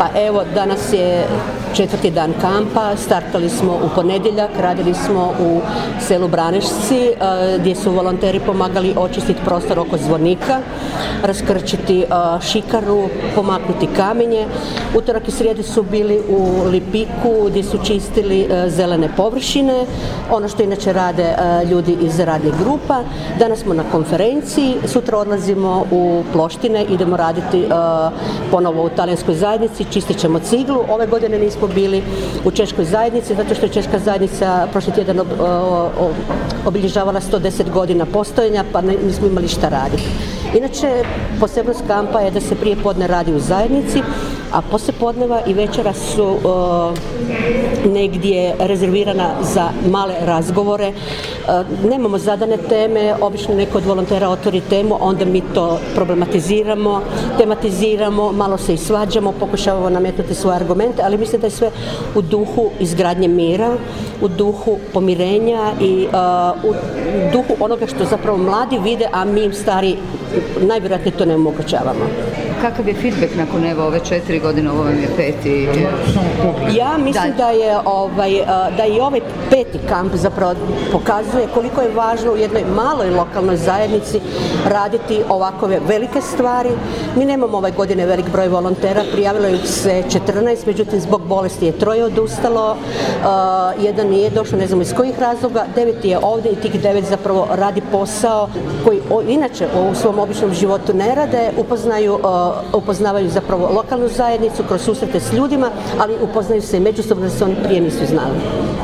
Pa evo, danas je četvrti dan kampa, startali smo u ponedjeljak, radili smo u selu Branešci e, gdje su volonteri pomagali očistiti prostor oko zvonika, raskrčiti e, šikaru, pomaknuti kamenje. Utorak i srijedi su bili u Lipiku gdje su čistili e, zelene površine, ono što inače rade ljudi iz radnih grupa. Danas smo na konferenciji, sutra odlazimo u Ploštine, idemo raditi ponovo u talijanskoj zajednici, čistit ćemo ciglu. Ove godine nismo bili u Češkoj zajednici, zato što je Češka zajednica prošli tjedan obilježavala 110 godina postojanja, pa nismo imali šta raditi. Inače, posebnost kampa je da se prije podne radi u zajednici, a poslije podneva i večera su negdje rezervirana za male razgovore. Nemamo zadane teme, obično neko od volontera otvori temu, onda mi to problematiziramo, tematiziramo, malo se i svađamo, pokušavamo nametnuti svoje argumente, ali mislim da je sve u duhu izgradnje mira, u duhu pomirenja i u duhu onoga što zapravo mladi vide, a mi im stari najvjerojatnije to ne omogućavamo. Kakav je feedback nakon evo ove četiri godine, ovo vam je peti? Ja mislim da je ovaj, da i ovaj peti kamp zapravo pokazuje koliko je važno u jednoj maloj lokalnoj zajednici raditi ovakove velike stvari. Mi nemamo ove godine velik broj volontera, prijavilo ih se 14, međutim zbog bolesti je troje odustalo, jedan nije došao, ne znam iz kojih razloga, devet je ovdje i tih devet zapravo radi posao koji inače u svom običnom životu ne rade, upoznaju, upoznavaju zapravo lokalnu zajednicu kroz susrete s ljudima, ali upoznaju se i međusobno da se oni prije nisu znali.